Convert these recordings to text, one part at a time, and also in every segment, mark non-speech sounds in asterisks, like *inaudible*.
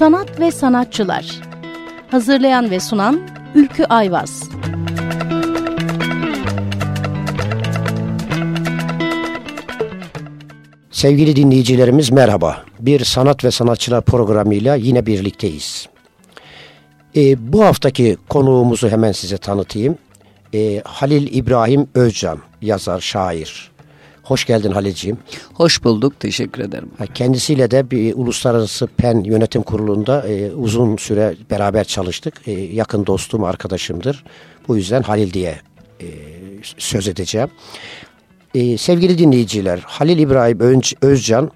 Sanat ve Sanatçılar Hazırlayan ve sunan Ülkü Ayvaz Sevgili dinleyicilerimiz merhaba. Bir sanat ve sanatçılar programıyla yine birlikteyiz. E, bu haftaki konuğumuzu hemen size tanıtayım. E, Halil İbrahim Özcan, yazar, şair. Hoş geldin Halilciğim. Hoş bulduk, teşekkür ederim. Kendisiyle de bir uluslararası PEN yönetim kurulunda e, uzun süre beraber çalıştık. E, yakın dostum, arkadaşımdır. Bu yüzden Halil diye e, söz edeceğim. E, sevgili dinleyiciler, Halil İbrahim Özcan,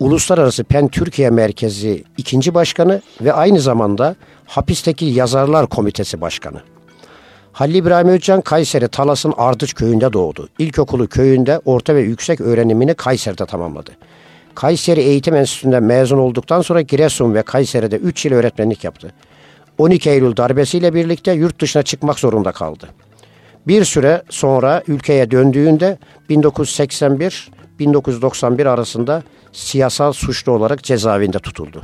Uluslararası PEN Türkiye Merkezi ikinci başkanı ve aynı zamanda Hapisteki Yazarlar Komitesi Başkanı. Halil İbrahim Özcan Kayseri Talas'ın Ardıç köyünde doğdu. İlkokulu köyünde orta ve yüksek öğrenimini Kayseri'de tamamladı. Kayseri Eğitim Enstitüsü'nden mezun olduktan sonra Giresun ve Kayseri'de 3 yıl öğretmenlik yaptı. 12 Eylül darbesiyle birlikte yurt dışına çıkmak zorunda kaldı. Bir süre sonra ülkeye döndüğünde 1981-1991 arasında siyasal suçlu olarak cezaevinde tutuldu.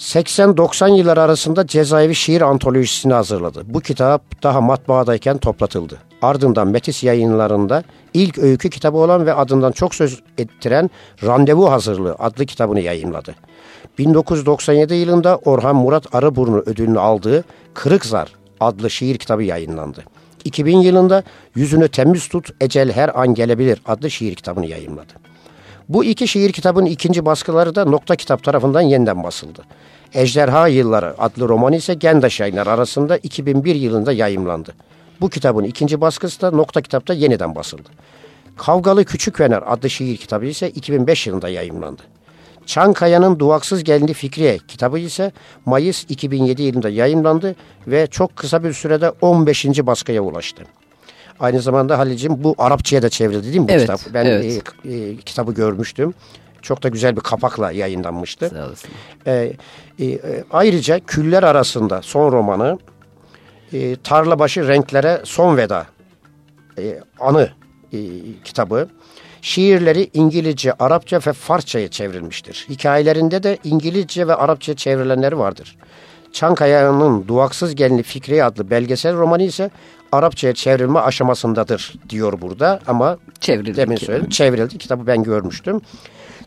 80-90 yıllar arasında cezaevi şiir antolojisini hazırladı. Bu kitap daha matbaadayken toplatıldı. Ardından Metis yayınlarında ilk öykü kitabı olan ve adından çok söz ettiren Randevu Hazırlığı adlı kitabını yayınladı. 1997 yılında Orhan Murat Arıburnu ödülünü aldığı Kırık Zar adlı şiir kitabı yayınlandı. 2000 yılında Yüzünü Temiz Tut Ecel Her An Gelebilir adlı şiir kitabını yayınladı. Bu iki şiir kitabının ikinci baskıları da Nokta Kitap tarafından yeniden basıldı. Ejderha Yılları adlı roman ise Gendaş Yayınlar arasında 2001 yılında yayımlandı. Bu kitabın ikinci baskısı da Nokta Kitap'ta yeniden basıldı. Kavgalı Küçük Fener adlı şiir kitabı ise 2005 yılında yayımlandı. Çankaya'nın Duaksız Gelini Fikriye kitabı ise Mayıs 2007 yılında yayınlandı ve çok kısa bir sürede 15. baskıya ulaştı. Aynı zamanda Halil'cim bu Arapçaya da çevrildi değil mi bu evet, kitap? Ben evet. e, e, kitabı görmüştüm. Çok da güzel bir kapakla yayınlanmıştı. Sağ olasın. E, e, ayrıca Küller Arasında son romanı e, Tarlabaşı Renklere Son Veda e, anı e, kitabı. Şiirleri İngilizce, Arapça ve Farsça'ya çevrilmiştir. Hikayelerinde de İngilizce ve Arapça çevrilenleri vardır. Çankaya'nın Duaksız Gelini Fikri adlı belgesel romanı ise Arapçaya çevrilme aşamasındadır diyor burada ama çevrildi demin söyledim çevrildi kitabı ben görmüştüm.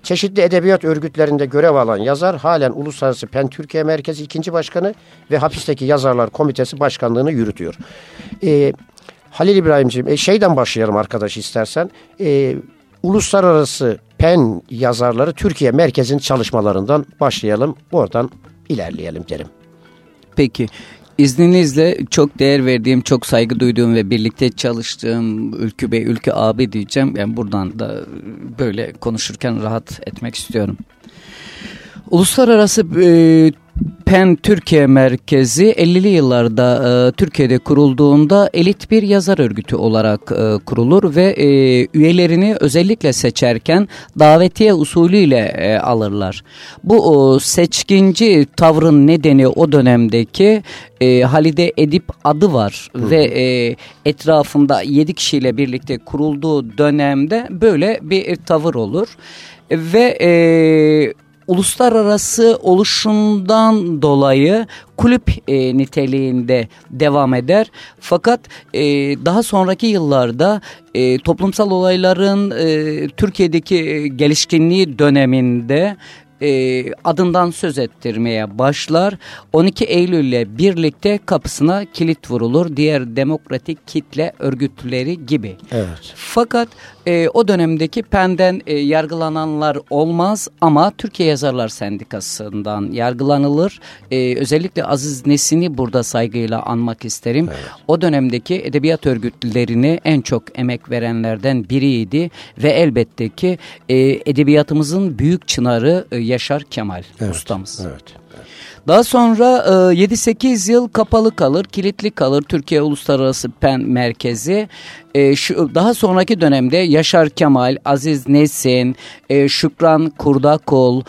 Çeşitli edebiyat örgütlerinde görev alan yazar halen Uluslararası PEN Türkiye Merkezi ikinci Başkanı ve Hapisteki Yazarlar Komitesi Başkanlığını yürütüyor. Ee, Halil İbrahimciğim e, şeyden başlayalım arkadaş istersen. Ee, Uluslararası PEN yazarları Türkiye Merkezi'nin çalışmalarından başlayalım. Oradan ilerleyelim derim. Peki. İzninizle çok değer verdiğim, çok saygı duyduğum ve birlikte çalıştığım Ülkü Bey, Ülkü abi diyeceğim. Yani buradan da böyle konuşurken rahat etmek istiyorum. Uluslararası e, PEN Türkiye Merkezi 50'li yıllarda e, Türkiye'de kurulduğunda elit bir yazar örgütü olarak e, kurulur ve e, üyelerini özellikle seçerken davetiye usulüyle e, alırlar. Bu o, seçkinci tavrın nedeni o dönemdeki e, Halide Edip adı var Hı. ve e, etrafında 7 kişiyle birlikte kurulduğu dönemde böyle bir tavır olur ve e, uluslararası oluşundan dolayı kulüp e, niteliğinde devam eder. Fakat e, daha sonraki yıllarda e, toplumsal olayların e, Türkiye'deki gelişkinliği döneminde e, adından söz ettirmeye başlar. 12 Eylül ile birlikte kapısına kilit vurulur. Diğer demokratik kitle örgütleri gibi. Evet. Fakat e, o dönemdeki PEN'den e, yargılananlar olmaz ama Türkiye Yazarlar Sendikası'ndan yargılanılır. E, özellikle Aziz Nesin'i burada saygıyla anmak isterim. Evet. O dönemdeki edebiyat örgütlerini en çok emek verenlerden biriydi ve elbette ki e, edebiyatımızın büyük çınarı e, Yaşar Kemal evet. ustamız. Evet. evet. Daha sonra 7-8 e, yıl kapalı kalır, kilitli kalır Türkiye Uluslararası PEN Merkezi. E, şu, daha sonraki dönemde Yaşar Kemal, Aziz Nesin, e, Şükran Kurdakol,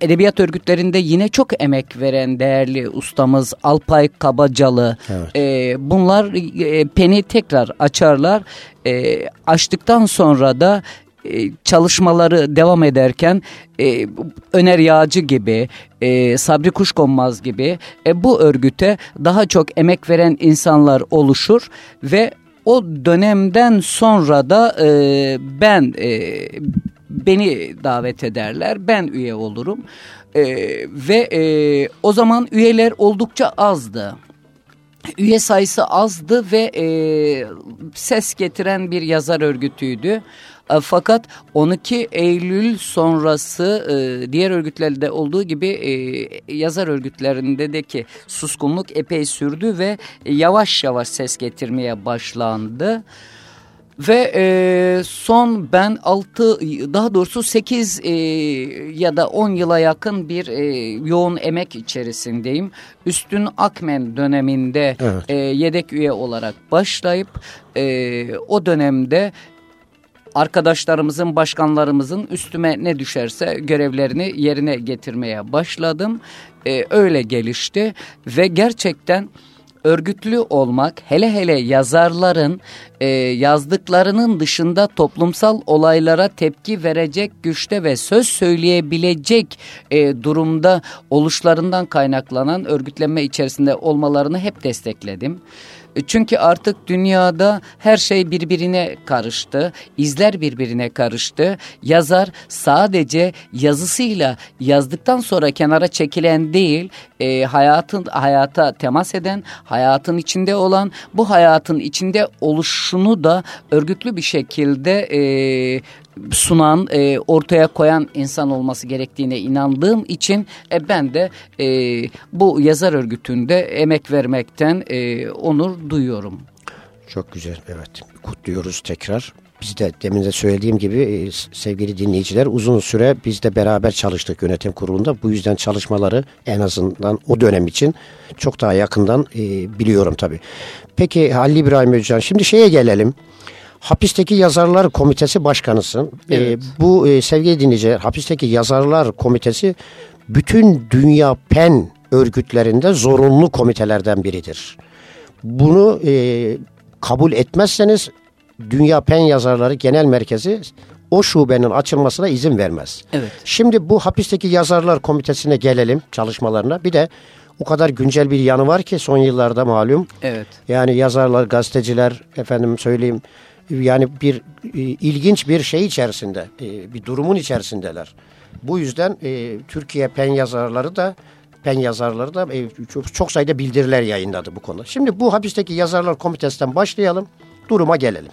edebiyat örgütlerinde yine çok emek veren değerli ustamız Alpay Kabacalı. Evet. bunlar PEN'i tekrar açarlar. açtıktan sonra da e, çalışmaları devam ederken e, Öner Yağcı gibi, e, Sabri Kuşkonmaz gibi e, bu örgüte daha çok emek veren insanlar oluşur ve o dönemden sonra da e, ben beni davet ederler, ben üye olurum ve o zaman üyeler oldukça azdı üye sayısı azdı ve e, ses getiren bir yazar örgütüydü. E, fakat 12 Eylül sonrası e, diğer örgütlerde olduğu gibi e, yazar örgütlerinde de ki suskunluk epey sürdü ve yavaş yavaş ses getirmeye başlandı. Ve e, son ben 6 daha doğrusu 8 e, ya da 10 yıla yakın bir e, yoğun emek içerisindeyim. Üstün Akmen döneminde evet. e, yedek üye olarak başlayıp e, o dönemde arkadaşlarımızın, başkanlarımızın üstüme ne düşerse görevlerini yerine getirmeye başladım. E, öyle gelişti ve gerçekten örgütlü olmak hele hele yazarların e, yazdıklarının dışında toplumsal olaylara tepki verecek güçte ve söz söyleyebilecek e, durumda oluşlarından kaynaklanan örgütlenme içerisinde olmalarını hep destekledim. Çünkü artık dünyada her şey birbirine karıştı. izler birbirine karıştı. Yazar sadece yazısıyla yazdıktan sonra kenara çekilen değil, e, hayatın hayata temas eden, hayatın içinde olan, bu hayatın içinde oluşunu da örgütlü bir şekilde e, sunan, e, ortaya koyan insan olması gerektiğine inandığım için e, ben de e, bu yazar örgütünde emek vermekten e, onur duyuyorum. Çok güzel, evet. Kutluyoruz tekrar. Biz de demin de söylediğim gibi e, sevgili dinleyiciler uzun süre biz de beraber çalıştık yönetim kurulunda. Bu yüzden çalışmaları en azından o dönem için çok daha yakından e, biliyorum tabii. Peki Halil İbrahim Özcan şimdi şeye gelelim. Hapisteki Yazarlar Komitesi Başkanısın. Ee, evet. E, bu e, sevgili dinleyiciler Hapisteki Yazarlar Komitesi bütün dünya pen örgütlerinde zorunlu komitelerden biridir. Bunu e, kabul etmezseniz Dünya Pen Yazarları Genel Merkezi o şubenin açılmasına izin vermez. Evet. Şimdi bu hapisteki yazarlar komitesine gelelim çalışmalarına. Bir de o kadar güncel bir yanı var ki son yıllarda malum. Evet. Yani yazarlar, gazeteciler, efendim söyleyeyim yani bir e, ilginç bir şey içerisinde, e, bir durumun içerisindeler. Bu yüzden e, Türkiye pen yazarları da pen yazarları da e, çok, çok sayıda bildiriler yayınladı bu konuda. Şimdi bu hapisteki yazarlar komitesinden başlayalım, duruma gelelim.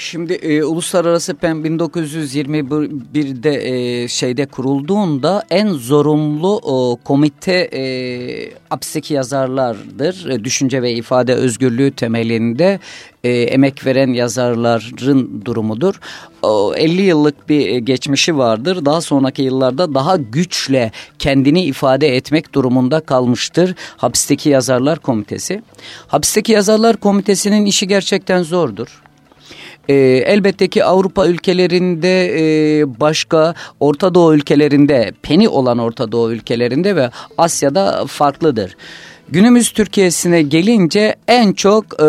Şimdi e, Uluslararası PEN 1921'de e, şeyde kurulduğunda en zorunlu o, komite e, hapisteki yazarlardır. E, düşünce ve ifade özgürlüğü temelinde e, emek veren yazarların durumudur. O, 50 yıllık bir e, geçmişi vardır. Daha sonraki yıllarda daha güçle kendini ifade etmek durumunda kalmıştır. Hapisteki Yazarlar Komitesi. Hapisteki Yazarlar Komitesi'nin işi gerçekten zordur. E, elbette ki Avrupa ülkelerinde e, başka Orta Doğu ülkelerinde peni olan Orta Doğu ülkelerinde ve Asya'da farklıdır. Günümüz Türkiye'sine gelince en çok e,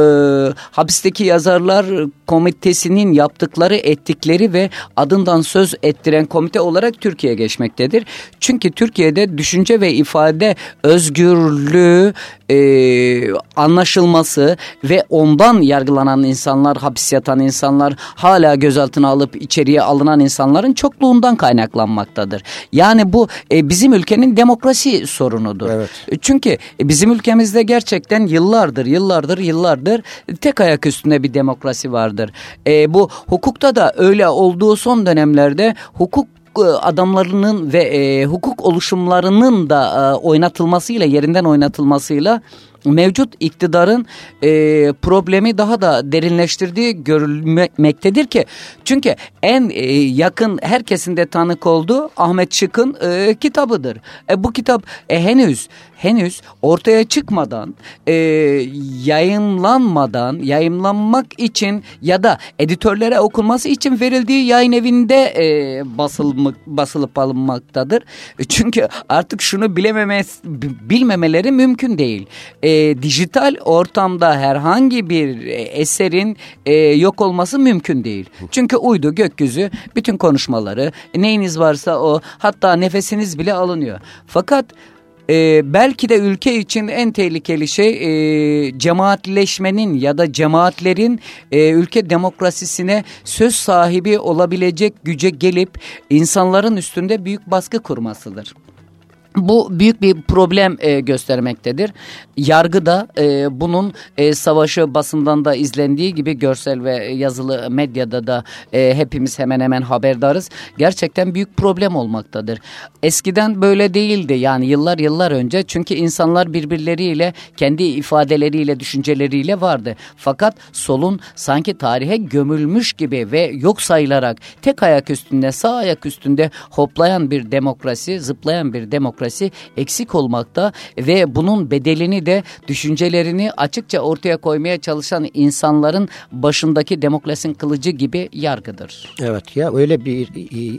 hapisteki yazarlar komitesinin yaptıkları, ettikleri ve adından söz ettiren komite olarak Türkiye geçmektedir. Çünkü Türkiye'de düşünce ve ifade özgürlüğü e, anlaşılması ve ondan yargılanan insanlar, hapis yatan insanlar, hala gözaltına alıp içeriye alınan insanların çokluğundan kaynaklanmaktadır. Yani bu e, bizim ülkenin demokrasi sorunudur. Evet. Çünkü bizim ülkemizde gerçekten yıllardır, yıllardır, yıllardır tek ayak üstünde bir demokrasi vardır. E, bu hukukta da öyle olduğu son dönemlerde hukuk e, adamlarının ve e, hukuk oluşumlarının da e, oynatılmasıyla yerinden oynatılmasıyla mevcut iktidarın e, problemi daha da derinleştirdiği görülmektedir ki çünkü en e, yakın herkesin de tanık olduğu Ahmet Şık'ın e, kitabıdır. E, bu kitap e, henüz henüz ortaya çıkmadan e, yayınlanmadan yayınlanmak için ya da editörlere okunması için verildiği yayın evinde e, basılmak, basılıp alınmaktadır. Çünkü artık şunu bilememez, bilmemeleri mümkün değil. E, e, dijital ortamda herhangi bir e, eserin e, yok olması mümkün değil. Çünkü uydu, gökyüzü, bütün konuşmaları, neyiniz varsa o, hatta nefesiniz bile alınıyor. Fakat e, belki de ülke için en tehlikeli şey e, cemaatleşmenin ya da cemaatlerin e, ülke demokrasisine söz sahibi olabilecek güce gelip insanların üstünde büyük baskı kurmasıdır. Bu büyük bir problem e, göstermektedir. Yargıda e, bunun e, savaşı basından da izlendiği gibi görsel ve yazılı medyada da e, hepimiz hemen hemen haberdarız. Gerçekten büyük problem olmaktadır. Eskiden böyle değildi yani yıllar yıllar önce çünkü insanlar birbirleriyle kendi ifadeleriyle düşünceleriyle vardı. Fakat solun sanki tarihe gömülmüş gibi ve yok sayılarak tek ayak üstünde sağ ayak üstünde hoplayan bir demokrasi zıplayan bir demokrasi demokrasi eksik olmakta ve bunun bedelini de düşüncelerini açıkça ortaya koymaya çalışan insanların başındaki demokrasinin kılıcı gibi yargıdır. Evet ya öyle bir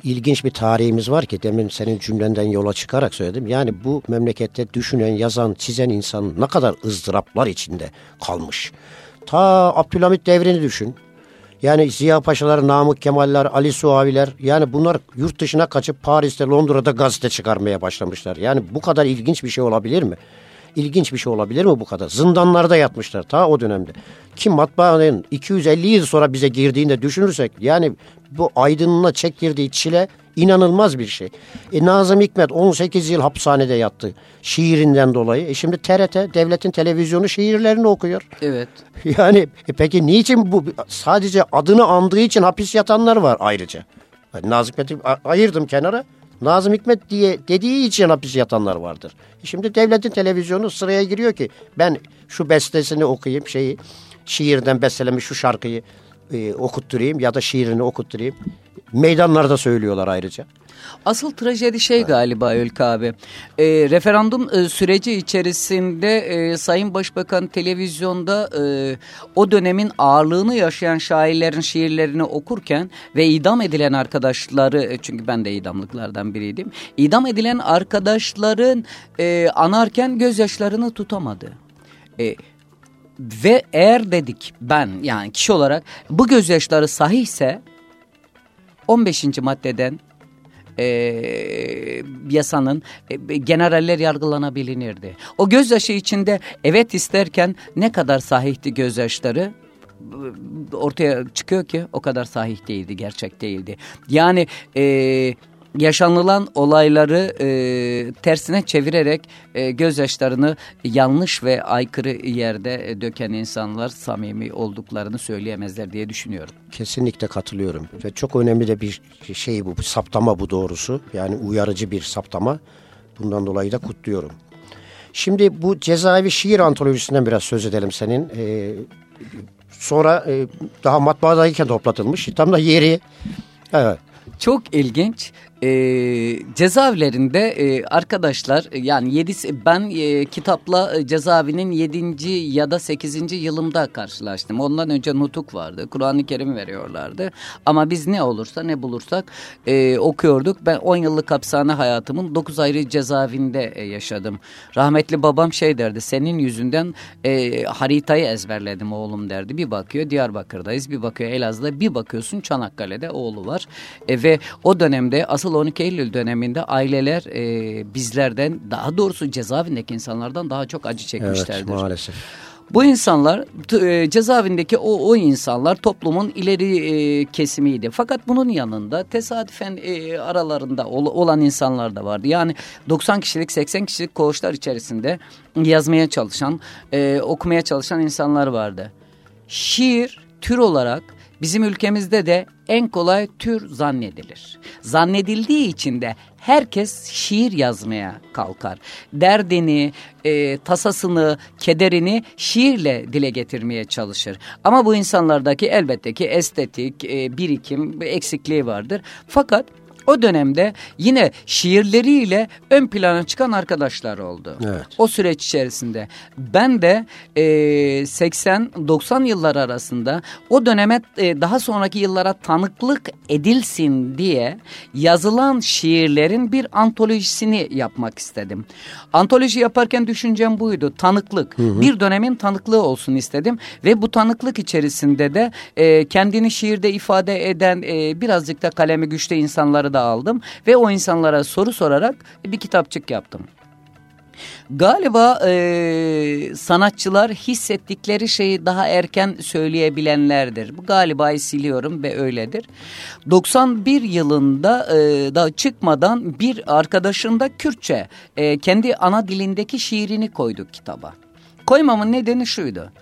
ilginç bir tarihimiz var ki demin senin cümlenden yola çıkarak söyledim. Yani bu memlekette düşünen, yazan, çizen insan ne kadar ızdıraplar içinde kalmış. Ta Abdülhamit devrini düşün. Yani Ziya Paşalar, Namık Kemaller, Ali Suaviler yani bunlar yurt dışına kaçıp Paris'te, Londra'da gazete çıkarmaya başlamışlar. Yani bu kadar ilginç bir şey olabilir mi? İlginç bir şey olabilir mi bu kadar? Zindanlarda yatmışlar ta o dönemde. Kim matbaanın 250 yıl sonra bize girdiğinde düşünürsek yani bu aydınlığına çektirdiği çile inanılmaz bir şey. E, Nazım Hikmet 18 yıl hapishanede yattı şiirinden dolayı. E, şimdi TRT devletin televizyonu şiirlerini okuyor. Evet. *laughs* Yani e, peki niçin bu sadece adını andığı için hapis yatanlar var ayrıca. Yani Nazım Hikmet'i ayırdım kenara. Nazım Hikmet diye dediği için hapis yatanlar vardır. Şimdi devletin televizyonu sıraya giriyor ki ben şu bestesini okuyayım şeyi şiirden bestelemiş şu şarkıyı e, okutturayım ya da şiirini okutturayım. Meydanlarda söylüyorlar ayrıca. Asıl trajedi şey galiba Ülke abi. E, referandum e, süreci içerisinde e, Sayın Başbakan televizyonda e, o dönemin ağırlığını yaşayan şairlerin şiirlerini okurken ve idam edilen arkadaşları e, çünkü ben de idamlıklardan biriydim. İdam edilen arkadaşların e, anarken gözyaşlarını tutamadı. E, ve eğer dedik ben yani kişi olarak bu gözyaşları sahihse 15. maddeden e, yasanın e, generaller yargılanabilirdi. O gözyaşı içinde evet isterken ne kadar sahihti gözyaşları ortaya çıkıyor ki o kadar sahih değildi, gerçek değildi. Yani e, yaşanılan olayları e, tersine çevirerek e, gözyaşlarını yanlış ve aykırı yerde e, döken insanlar samimi olduklarını söyleyemezler diye düşünüyorum. Kesinlikle katılıyorum ve çok önemli de bir şey bu, bir saptama bu doğrusu yani uyarıcı bir saptama bundan dolayı da kutluyorum. Şimdi bu cezaevi şiir antolojisinden biraz söz edelim senin. Ee, sonra e, daha matbaadayken toplatılmış. Tam da yeri. Evet. Çok ilginç e, cezaevlerinde e, arkadaşlar yani yedi, ben e, kitapla e, cezaevinin yedinci ya da sekizinci yılımda karşılaştım. Ondan önce nutuk vardı. Kur'an-ı Kerim veriyorlardı. Ama biz ne olursa ne bulursak e, okuyorduk. Ben on yıllık hapishane hayatımın dokuz ayrı cezaevinde e, yaşadım. Rahmetli babam şey derdi senin yüzünden e, haritayı ezberledim oğlum derdi. Bir bakıyor Diyarbakır'dayız bir bakıyor Elazığ'da bir bakıyorsun Çanakkale'de oğlu var. E, ve o dönemde asıl asıl 12 Eylül döneminde aileler e, bizlerden daha doğrusu cezaevindeki insanlardan daha çok acı çekmişlerdir. Evet maalesef. Bu insanlar e, cezaevindeki o, o insanlar toplumun ileri e, kesimiydi. Fakat bunun yanında tesadüfen e, aralarında ol, olan insanlar da vardı. Yani 90 kişilik 80 kişilik koğuşlar içerisinde yazmaya çalışan, e, okumaya çalışan insanlar vardı. Şiir tür olarak Bizim ülkemizde de en kolay tür zannedilir. Zannedildiği için de herkes şiir yazmaya kalkar. Derdini, e, tasasını, kederini şiirle dile getirmeye çalışır. Ama bu insanlardaki elbette ki estetik, e, birikim eksikliği vardır. Fakat O dönemde yine şiirleriyle ön plana çıkan arkadaşlar oldu. Evet. O süreç içerisinde. Ben de e, 80-90 yıllar arasında o döneme e, daha sonraki yıllara tanıklık edilsin diye yazılan şiirlerin bir antolojisini yapmak istedim. Antoloji yaparken düşüncem buydu. Tanıklık. Hı hı. Bir dönemin tanıklığı olsun istedim. Ve bu tanıklık içerisinde de e, kendini şiirde ifade eden e, birazcık da kalemi güçte insanları da aldım. Ve o insanlara soru sorarak bir kitapçık yaptım. Galiba e, sanatçılar hissettikleri şeyi daha erken söyleyebilenlerdir. Bu galiba siliyorum ve öyledir. 91 yılında e, da çıkmadan bir arkadaşın da Kürtçe e, kendi ana dilindeki şiirini koyduk kitaba. Koymamın nedeni şuydu.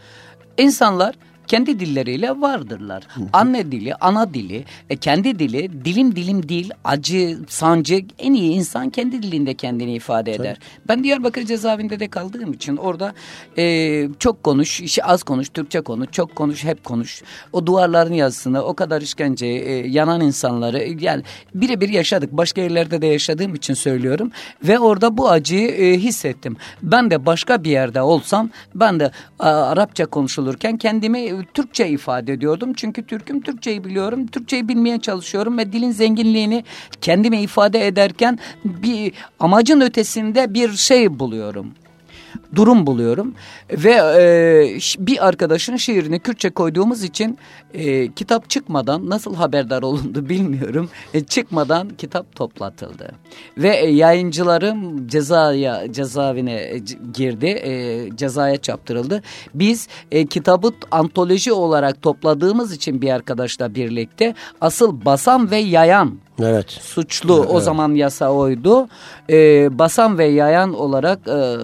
İnsanlar kendi dilleriyle vardırlar. Anne dili, ana dili, e, kendi dili, dilim dilim dil, acı, sancı en iyi insan kendi dilinde kendini ifade eder. Tabii. Ben Diyarbakır cezaevinde de kaldığım için orada e, çok konuş, işi az konuş, Türkçe konuş, çok konuş, hep konuş. O duvarların yazısını, o kadar işkence, e, yanan insanları yani birebir yaşadık. Başka yerlerde de yaşadığım için söylüyorum ve orada bu acıyı e, hissettim. Ben de başka bir yerde olsam ben de Arapça konuşulurken kendimi Türkçe ifade ediyordum. Çünkü Türk'üm, Türkçeyi biliyorum. Türkçeyi bilmeye çalışıyorum ve dilin zenginliğini kendime ifade ederken bir amacın ötesinde bir şey buluyorum durum buluyorum. Ve e, bir arkadaşın şiirini Kürtçe koyduğumuz için e, kitap çıkmadan nasıl haberdar olundu *laughs* bilmiyorum. E, çıkmadan kitap toplatıldı. Ve e, yayıncılarım cezaya cezaevine e, girdi. E, cezaya çaptırıldı. Biz e, kitabı antoloji olarak topladığımız için bir arkadaşla birlikte asıl basan ve yayan Evet. Suçlu evet. o zaman yasa oydu. Ee, basan ve yayan olarak e,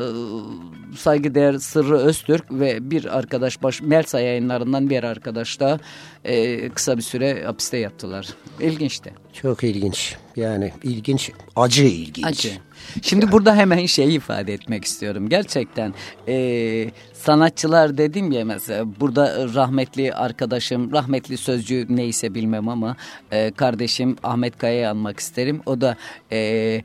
saygıdeğer Sırrı Öztürk ve bir arkadaş baş, Melsa yayınlarından bir arkadaş da e, kısa bir süre hapiste yattılar. İlginçti. Çok ilginç. Yani ilginç, acı ilginç. Acı. Şimdi burada hemen şey ifade etmek istiyorum. Gerçekten e, sanatçılar dedim ya mesela burada rahmetli arkadaşım, rahmetli sözcü neyse bilmem ama e, kardeşim Ahmet Kaya'yı anmak isterim. O da e,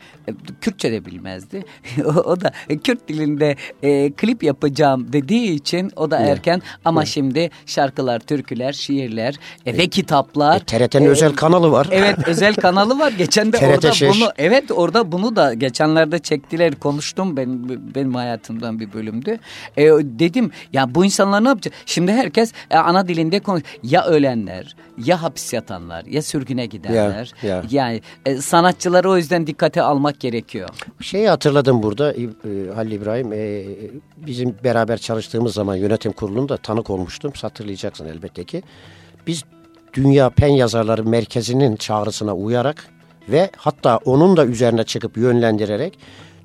Kürtçe de bilmezdi. *laughs* o, o da Kürt dilinde e, klip yapacağım dediği için o da erken ama evet. şimdi şarkılar, türküler, şiirler e, ve kitaplar. E, TRT'nin e, özel kanalı var. Evet özel kanalı var. Geçen de orada bunu evet orada bunu da geçenlerde çektiler konuştum ben benim hayatımdan bir bölümdü. E, dedim ya bu insanlar ne yapacak? Şimdi herkes e, ana dilinde konuş. Ya ölenler, ya hapis yatanlar, ya sürgüne gidenler. Ya, ya. Yani e, sanatçıları o yüzden dikkate almak gerekiyor. Şeyi hatırladım burada e, Halil İbrahim. E, bizim beraber çalıştığımız zaman yönetim kurulunda tanık olmuştum. Hatırlayacaksın elbette ki. Biz Dünya Pen Yazarları Merkezi'nin çağrısına uyarak ve hatta onun da üzerine çıkıp yönlendirerek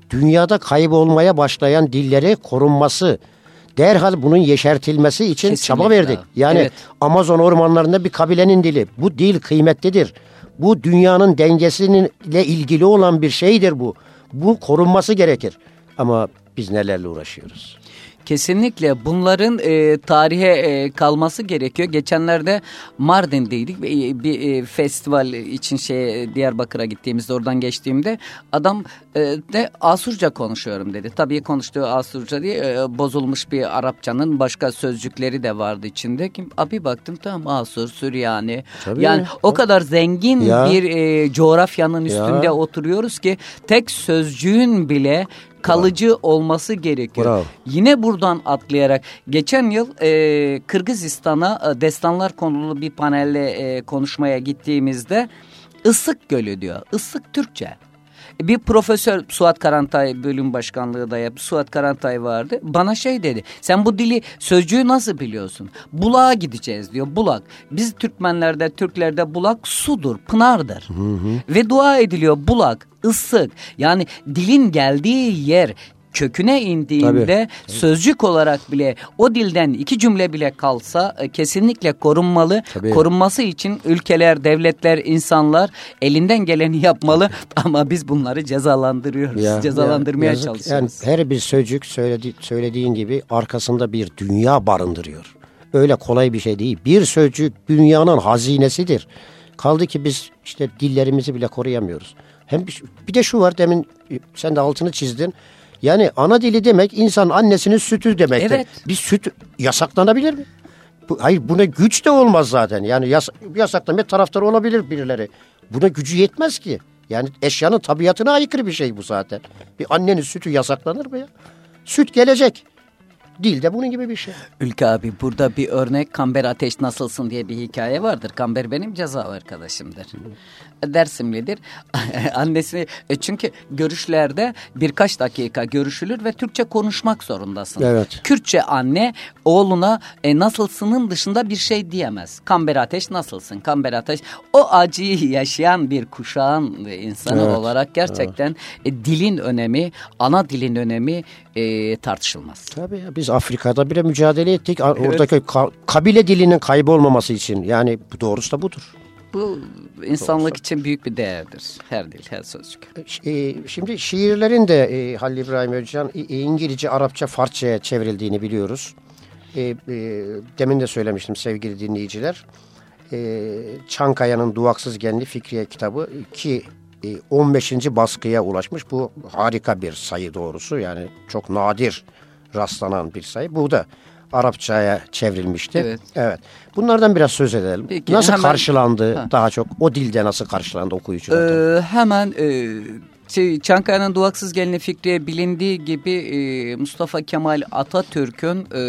dünyada kaybolmaya başlayan dilleri korunması derhal bunun yeşertilmesi için Kesinlikle. çaba verdik. Yani evet. Amazon ormanlarında bir kabilenin dili. Bu dil kıymetlidir. Bu dünyanın dengesinin ile ilgili olan bir şeydir bu. Bu korunması gerekir. Ama biz nelerle uğraşıyoruz? Kesinlikle bunların e, tarihe e, kalması gerekiyor. Geçenlerde Mardin'deydik bir, bir e, festival için şey Diyarbakır'a gittiğimizde oradan geçtiğimde adam e, de Asurca konuşuyorum dedi. Tabii konuştuğu Asurca diye e, bozulmuş bir Arapçanın başka sözcükleri de vardı içinde. Abi baktım tamam Asur, Süryani. Tabii yani ya. o kadar zengin ya. bir e, coğrafyanın üstünde ya. oturuyoruz ki tek sözcüğün bile kalıcı Bravo. olması gerekiyor. Bravo. Yine buradan atlayarak geçen yıl e, Kırgızistan'a e, destanlar konulu bir panelle e, konuşmaya gittiğimizde Isık Gölü diyor. Isık Türkçe. Bir profesör Suat Karantay bölüm başkanlığı da yaptı. Suat Karantay vardı. Bana şey dedi. Sen bu dili sözcüğü nasıl biliyorsun? Bulağa gideceğiz diyor. Bulak. Biz Türkmenlerde, Türklerde bulak sudur, pınardır. Hı hı. Ve dua ediliyor bulak, ısık. Yani dilin geldiği yer köküne indiğinde Tabii. sözcük olarak bile o dilden iki cümle bile kalsa e, kesinlikle korunmalı. Tabii. Korunması için ülkeler, devletler, insanlar elinden geleni yapmalı ama biz bunları cezalandırıyoruz. Ya, Cezalandırmaya ya, çalışıyoruz. Yani her bir sözcük söyledi, söylediğin gibi arkasında bir dünya barındırıyor. Öyle kolay bir şey değil. Bir sözcük dünyanın hazinesidir. Kaldı ki biz işte dillerimizi bile koruyamıyoruz. Hem bir, de şu var demin sen de altını çizdin. Yani ana dili demek insan annesinin sütü demektir. Evet. Bir süt yasaklanabilir mi? Bu, hayır buna güç de olmaz zaten. Yani yas, yasaklamaya taraftarı olabilir birileri. Buna gücü yetmez ki. Yani eşyanın tabiatına aykırı bir şey bu zaten. Bir annenin sütü yasaklanır mı ya? Süt gelecek. Dil de bunun gibi bir şey. Ülke abi burada bir örnek Kamber Ateş Nasılsın diye bir hikaye vardır. Kamber benim ceza arkadaşımdır. Dersimlidir. *laughs* Annesi e, çünkü görüşlerde birkaç dakika görüşülür ve Türkçe konuşmak zorundasın. Evet. Kürtçe anne oğluna e, nasılsının dışında bir şey diyemez. Kamber Ateş nasılsın? Kamber Ateş o acıyı yaşayan bir kuşağın e, insanı Evet, olarak gerçekten e, dilin önemi, ana dilin önemi e, tartışılmaz. Tabii ya biz Afrika'da bile mücadele ettik. A- Oradaki ka- kabile dilinin kaybolmaması için. Yani bu doğrusu da budur. Bu insanlık için büyük bir değerdir. Her dil, her sözcük. E, Şimdi şiirlerin de e, Halil İbrahim Özcan İngilizce, Arapça, Farsça'ya çevrildiğini biliyoruz. E, e, demin de söylemiştim sevgili dinleyiciler. E, Çankaya'nın Duaksız Genli Fikriye kitabı ki e, 15. baskıya ulaşmış. Bu harika bir sayı doğrusu. Yani çok nadir rastlanan bir sayı. Bu da Arapçaya çevrilmişti. Evet. Evet. Bunlardan biraz söz edelim. Peki, nasıl hemen- karşılandı Ha. daha çok? O dilde nasıl karşılandı okuyucularda? Ee, hemen e, şey, Çankaya'nın duaksız gelini Fikriye bilindiği gibi e, Mustafa Kemal Atatürk'ün e,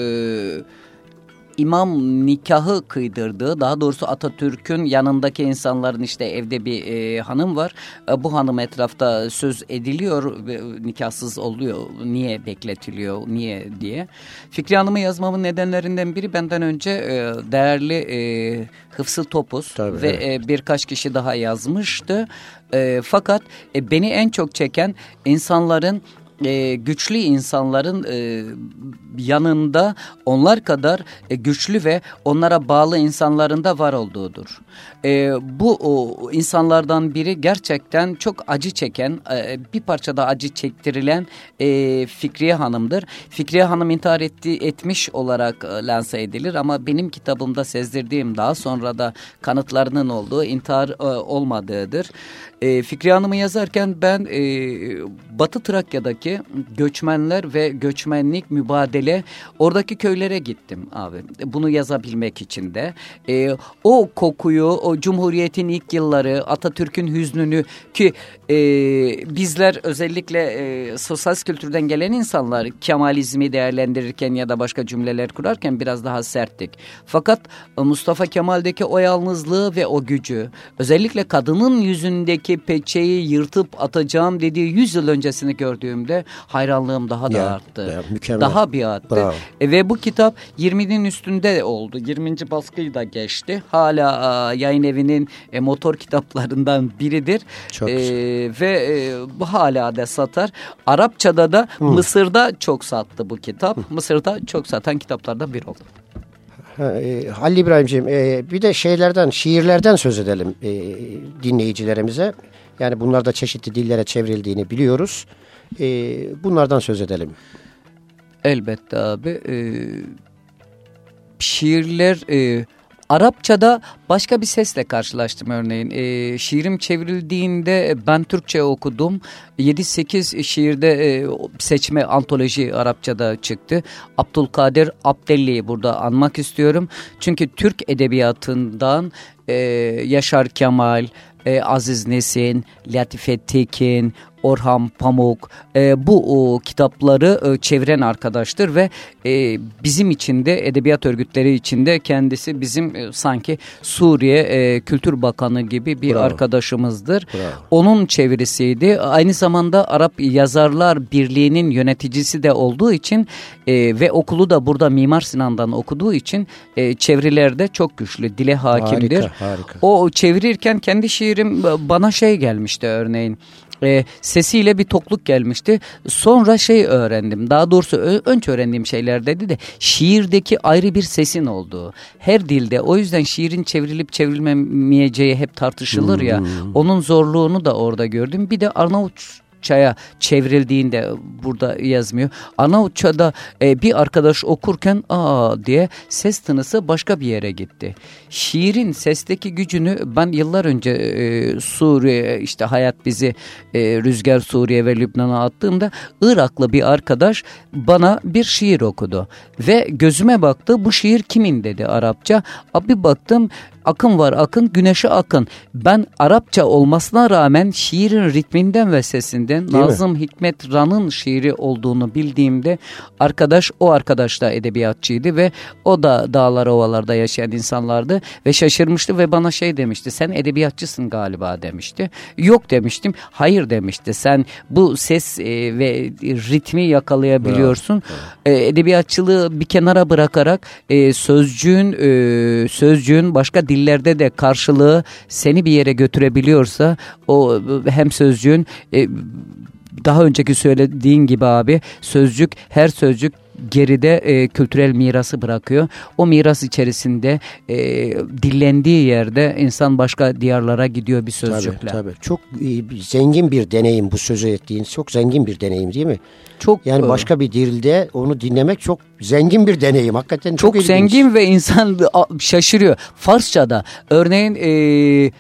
imam nikahı kıydırdığı daha doğrusu Atatürk'ün yanındaki insanların işte evde bir e, hanım var. E, bu hanım etrafta söz ediliyor ve nikahsız oluyor. Niye bekletiliyor niye diye. Fikri Hanım'ı yazmamın nedenlerinden biri benden önce e, değerli e, Hıfzı Topuz Tabii, ve evet. e, birkaç kişi daha yazmıştı. E, fakat e, beni en çok çeken insanların e, güçlü insanların e, yanında onlar kadar e, güçlü ve onlara bağlı insanların da var olduğudur. E, bu o, insanlardan biri gerçekten çok acı çeken, e, bir parçada acı çektirilen e, Fikriye Hanım'dır. Fikriye Hanım intihar etti, etmiş olarak e, lanse edilir ama benim kitabımda sezdirdiğim daha sonra da kanıtlarının olduğu intihar e, olmadığıdır. E, Fikriye Hanım'ı yazarken ben e, Batı Trakya'daki göçmenler ve göçmenlik mübadele oradaki köylere gittim abi. Bunu yazabilmek için de. E, o kokuyu, o Cumhuriyet'in ilk yılları, Atatürk'ün hüznünü ki e, bizler özellikle e, sosyal kültürden gelen insanlar Kemalizmi değerlendirirken ya da başka cümleler kurarken biraz daha serttik. Fakat e, Mustafa Kemal'deki o yalnızlığı ve o gücü özellikle kadının yüzündeki peçeyi yırtıp atacağım dediği 100 yıl öncesini gördüğümde hayranlığım daha da Ya, arttı. ya, mükemmel. Daha bir arttı. Bravo. E, ve bu kitap 20'nin üstünde oldu. 20. baskıyı da geçti. Hala e, yayın evinin e, motor kitaplarından biridir. Çok E, güzel. Ve e, bu hala da satar. Arapçada da Mısır'da çok sattı bu kitap. Mısır'da çok satan kitaplardan biri oldu. Ha, e, Halil İbrahimciğim e, bir de şeylerden şiirlerden söz edelim e, dinleyicilerimize. Yani bunlar da çeşitli dillere çevrildiğini biliyoruz. E, bunlardan söz edelim. Elbette abi. E, şiirler e, Arapçada başka bir sesle karşılaştım örneğin. E, şiirim çevrildiğinde ben Türkçe okudum. 7-8 şiirde e, seçme antoloji Arapçada çıktı. Abdülkadir Abdelli'yi burada anmak istiyorum. Çünkü Türk edebiyatından e, Yaşar Kemal, e, Aziz Nesin, Latife Tekin, Orhan Pamuk e, bu o, kitapları e, çeviren arkadaştır ve e, bizim içinde edebiyat örgütleri içinde kendisi bizim e, sanki Suriye e, Kültür Bakanı gibi bir Bravo. arkadaşımızdır. Bravo. Onun çevirisiydi. Aynı zamanda Arap Yazarlar Birliği'nin yöneticisi de olduğu için e, ve okulu da burada Mimar Sinan'dan okuduğu için e, çevirilerde çok güçlü, dile hakimdir. Harika, harika. O çevirirken kendi şiirim bana şey gelmişti örneğin. E, sesiyle bir tokluk gelmişti. Sonra şey öğrendim. Daha doğrusu önce öğrendiğim şeyler dedi de şiirdeki ayrı bir sesin olduğu. Her dilde o yüzden şiirin çevrilip çevrilmemeyeceği hep tartışılır ya. Onun zorluğunu da orada gördüm. Bir de Arnavut Arnavutçaya çevrildiğinde burada yazmıyor. Arnavutçada e, bir arkadaş okurken aa diye ses tınısı başka bir yere gitti. Şiirin sesteki gücünü ben yıllar önce e, Suriye işte hayat bizi e, Rüzgar Suriye ve Lübnan'a attığımda Iraklı bir arkadaş bana bir şiir okudu. Ve gözüme baktı bu şiir kimin dedi Arapça. Abi baktım akın var akın güneşe akın. Ben Arapça olmasına rağmen şiirin ritminden ve sesinden Değil Nazım mi? Hikmet Ran'ın şiiri olduğunu bildiğimde arkadaş o arkadaş da edebiyatçıydı ve o da dağlar ovalarda yaşayan insanlardı ve şaşırmıştı ve bana şey demişti sen edebiyatçısın galiba demişti. Yok demiştim hayır demişti sen bu ses e, ve ritmi yakalayabiliyorsun. Bravo. E, edebiyatçılığı bir kenara bırakarak e, sözcüğün e, sözcüğün başka dil dillerde de karşılığı seni bir yere götürebiliyorsa o hem sözcüğün e, daha önceki söylediğin gibi abi sözcük her sözcük geride e, kültürel mirası bırakıyor. O miras içerisinde e, dillendiği yerde insan başka diyarlara gidiyor bir sözcükle. Tabii tabii. Çok e, zengin bir deneyim bu sözü ettiğin. Çok zengin bir deneyim değil mi? Çok yani başka bir dilde onu dinlemek çok zengin bir deneyim. Hakikaten çok, çok zengin ve insan *laughs* şaşırıyor. Farsçada örneğin e,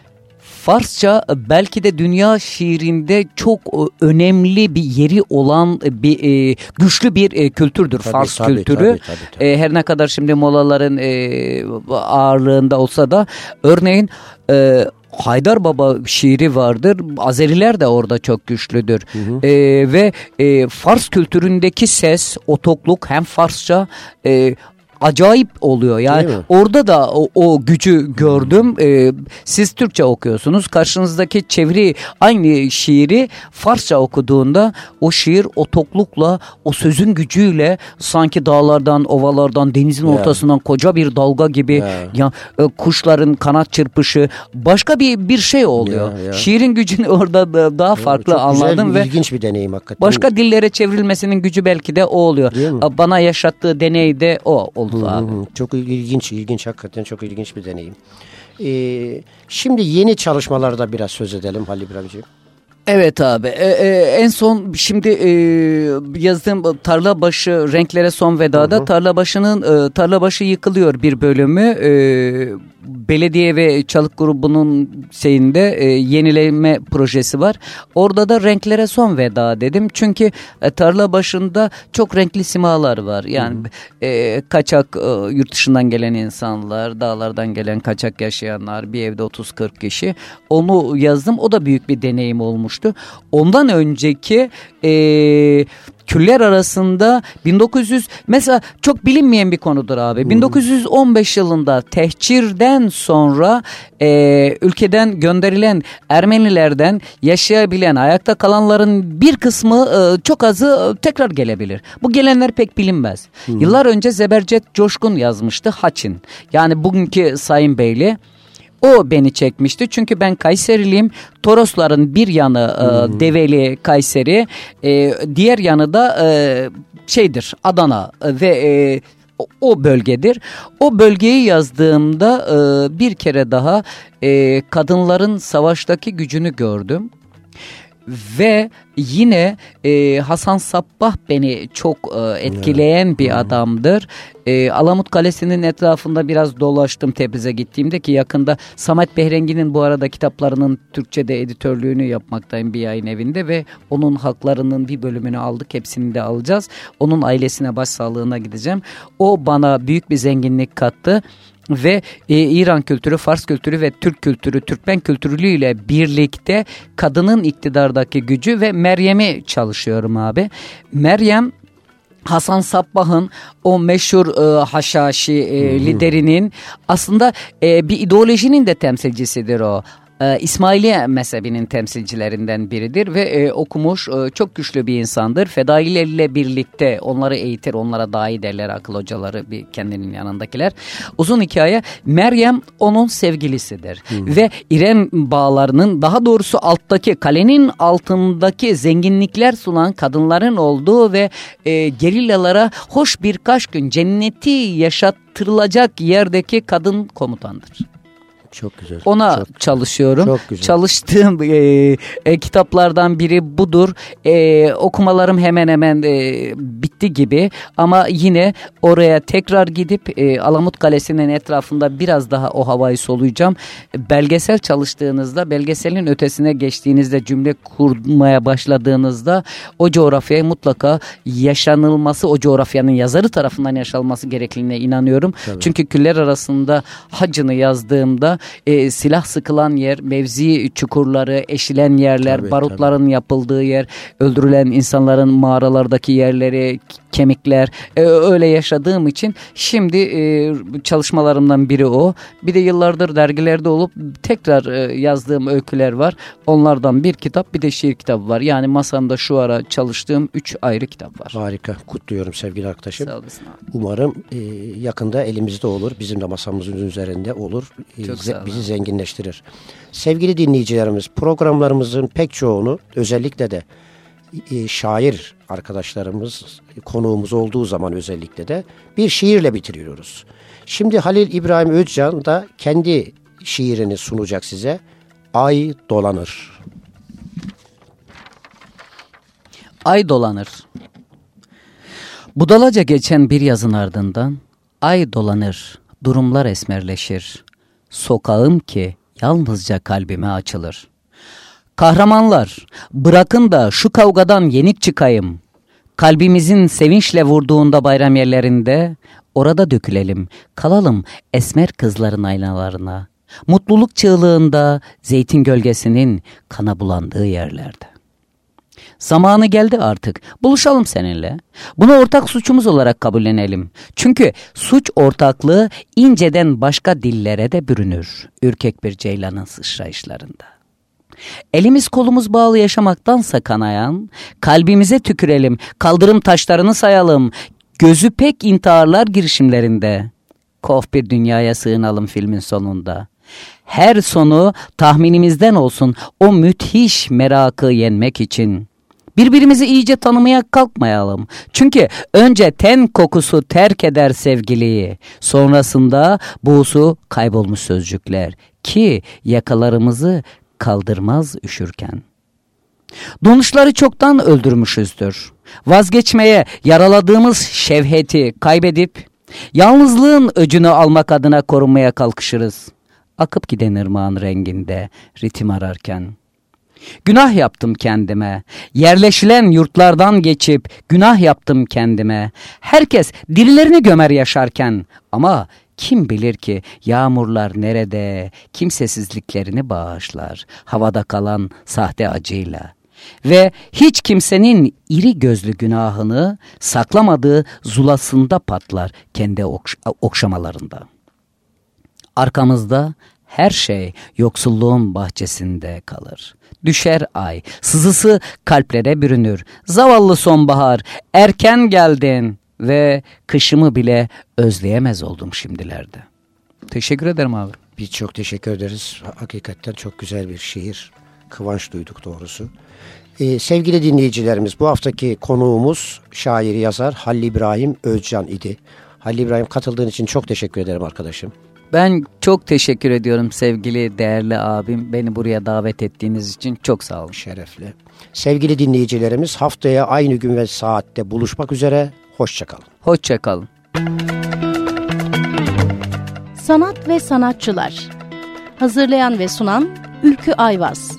Farsça belki de dünya şiirinde çok e, önemli bir yeri olan bir e, güçlü bir e, kültürdür tabii, Fars tabii, kültürü. Tabii, tabii, tabii. E, her ne kadar şimdi molaların e, ağırlığında olsa da örneğin e, Haydar Baba şiiri vardır. Azeriler de orada çok güçlüdür. Hı hı. E, ve e, Fars kültüründeki ses, otokluk hem Farsça e, acayip oluyor. Yani orada da o, o gücü gördüm. Ee, siz Türkçe okuyorsunuz. Karşınızdaki çeviri aynı şiiri Farsça okuduğunda o şiir o toklukla, o sözün gücüyle sanki dağlardan, ovalardan, denizin yeah. ortasından koca bir dalga gibi yeah. ya e, kuşların kanat çırpışı başka bir bir şey oluyor. Yeah, yeah. Şiirin gücünü orada da daha farklı Çok anladım güzel, ve ilginç bir deneyim hakikaten. Başka dillere çevrilmesinin gücü belki de o oluyor. Bana yaşattığı deney de o oldu abi. Çok ilginç, ilginç hakikaten çok ilginç bir deneyim. Ee, şimdi yeni çalışmalarda biraz söz edelim Halil İbrahimciğim. Evet abi. Ee, e, en son şimdi e, yazdığım tarla başı renklere son vedada hı hı. tarla başının e, tarla başı yıkılıyor bir bölümü. E, belediye ve çalık grubunun şeyinde e, yenileme projesi var. Orada da renklere son veda dedim. Çünkü e, tarla başında çok renkli simalar var. Yani e, kaçak e, yurt dışından gelen insanlar, dağlardan gelen kaçak yaşayanlar, bir evde 30-40 kişi. Onu yazdım. O da büyük bir deneyim olmuştu. Ondan önceki e, küller arasında 1900 mesela çok bilinmeyen bir konudur abi. Hmm. 1915 yılında tehcirden sonra e, ülkeden gönderilen Ermenilerden yaşayabilen ayakta kalanların bir kısmı e, çok azı e, tekrar gelebilir. Bu gelenler pek bilinmez. Hmm. Yıllar önce Zebercet Coşkun yazmıştı Haçin. Yani bugünkü Sayın Beyli o beni çekmişti. Çünkü ben Kayseriliyim. Torosların bir yanı e. Develi Kayseri, e, diğer yanı da e, şeydir Adana ve e, o bölgedir. O bölgeyi yazdığımda e, bir kere daha e, kadınların savaştaki gücünü gördüm. Ve yine e, Hasan Sabbah beni çok e, etkileyen bir adamdır. E, Alamut Kalesi'nin etrafında biraz dolaştım Tebriz'e gittiğimde ki yakında Samet Behrengi'nin bu arada kitaplarının Türkçe'de editörlüğünü yapmaktayım bir yayın evinde ve onun haklarının bir bölümünü aldık hepsini de alacağız. Onun ailesine başsağlığına gideceğim. O bana büyük bir zenginlik kattı ve e, İran kültürü, Fars kültürü ve Türk kültürü, Türkmen kültürüyle birlikte kadının iktidardaki gücü ve Meryem'i çalışıyorum abi. Meryem Hasan Sabbah'ın o meşhur e, Haşhaşi e, liderinin aslında e, bir ideolojinin de temsilcisidir o e, İsmailiye mezhebinin temsilcilerinden biridir ve e, okumuş e, çok güçlü bir insandır. Fedailerle birlikte onları eğitir, onlara dahi derler akıl hocaları bir kendinin yanındakiler. Uzun hikaye Meryem onun sevgilisidir hmm. ve İrem bağlarının daha doğrusu alttaki kalenin altındaki zenginlikler sunan kadınların olduğu ve e, gerillalara hoş birkaç gün cenneti yaşattırılacak yerdeki kadın komutandır. Çok güzel. Ona çok, çalışıyorum. Çok güzel. Çalıştığım *laughs* e, e, kitaplardan biri budur. E, okumalarım hemen hemen e, bitti gibi ama yine oraya tekrar gidip e, Alamut Kalesi'nin etrafında biraz daha o havayı soluyacağım. Belgesel çalıştığınızda, belgeselin ötesine geçtiğinizde, cümle kurmaya başladığınızda o coğrafyaya mutlaka yaşanılması, o coğrafyanın yazarı tarafından yaşanılması gerektiğine inanıyorum. Tabii. Çünkü küller arasında hacını yazdığımda e, silah sıkılan yer, mevzi çukurları, eşilen yerler, tabii, barutların tabii. yapıldığı yer, öldürülen insanların mağaralardaki yerleri, kemikler e, öyle yaşadığım için şimdi e, çalışmalarımdan biri o. Bir de yıllardır dergilerde olup tekrar e, yazdığım öyküler var. Onlardan bir kitap bir de şiir kitabı var. Yani masamda şu ara çalıştığım üç ayrı kitap var. Harika. Kutluyorum sevgili arkadaşım. Sağ olasın abi. Umarım e, yakında elimizde olur. Bizim de masamızın üzerinde olur. Çok olun. Bizi zenginleştirir. Sevgili dinleyicilerimiz programlarımızın pek çoğunu özellikle de e, şair arkadaşlarımız konuğumuz olduğu zaman özellikle de bir şiirle bitiriyoruz. Şimdi Halil İbrahim Özcan da kendi şiirini sunacak size. Ay dolanır. Ay dolanır. Budalaca geçen bir yazın ardından ay dolanır, durumlar esmerleşir. Sokağım ki yalnızca kalbime açılır. Kahramanlar, bırakın da şu kavgadan yenik çıkayım. Kalbimizin sevinçle vurduğunda bayram yerlerinde, orada dökülelim, kalalım esmer kızların aynalarına. Mutluluk çığlığında zeytin gölgesinin kana bulandığı yerlerde. Zamanı geldi artık. Buluşalım seninle. Bunu ortak suçumuz olarak kabullenelim. Çünkü suç ortaklığı inceden başka dillere de bürünür. Ürkek bir ceylanın sıçrayışlarında. Elimiz kolumuz bağlı yaşamaktansa kanayan, kalbimize tükürelim, kaldırım taşlarını sayalım, gözü pek intiharlar girişimlerinde. Kof bir dünyaya sığınalım filmin sonunda. Her sonu tahminimizden olsun o müthiş merakı yenmek için. Birbirimizi iyice tanımaya kalkmayalım. Çünkü önce ten kokusu terk eder sevgiliyi. Sonrasında buğusu kaybolmuş sözcükler. Ki yakalarımızı kaldırmaz üşürken. Donuşları çoktan öldürmüşüzdür. Vazgeçmeye yaraladığımız şevheti kaybedip yalnızlığın öcünü almak adına korunmaya kalkışırız. Akıp giden ırmağın renginde ritim ararken. Günah yaptım kendime. Yerleşilen yurtlardan geçip günah yaptım kendime. Herkes dirilerini gömer yaşarken ama kim bilir ki yağmurlar nerede, kimsesizliklerini bağışlar, havada kalan sahte acıyla. Ve hiç kimsenin iri gözlü günahını saklamadığı zulasında patlar kendi okş okşamalarında. Arkamızda her şey yoksulluğun bahçesinde kalır. Düşer ay, sızısı kalplere bürünür. Zavallı sonbahar, erken geldin ve kışımı bile özleyemez oldum şimdilerde. Teşekkür ederim abi. Biz çok teşekkür ederiz. Hakikaten çok güzel bir şiir. Kıvanç duyduk doğrusu. Ee, sevgili dinleyicilerimiz bu haftaki konuğumuz şair yazar Halil İbrahim Özcan idi. Halil İbrahim katıldığın için çok teşekkür ederim arkadaşım. Ben çok teşekkür ediyorum sevgili değerli abim. Beni buraya davet ettiğiniz için çok sağ olun. Şerefli. Sevgili dinleyicilerimiz haftaya aynı gün ve saatte buluşmak üzere. Hoşçakalın. Hoşçakalın. Sanat ve sanatçılar. Hazırlayan ve sunan Ülkü Ayvaz.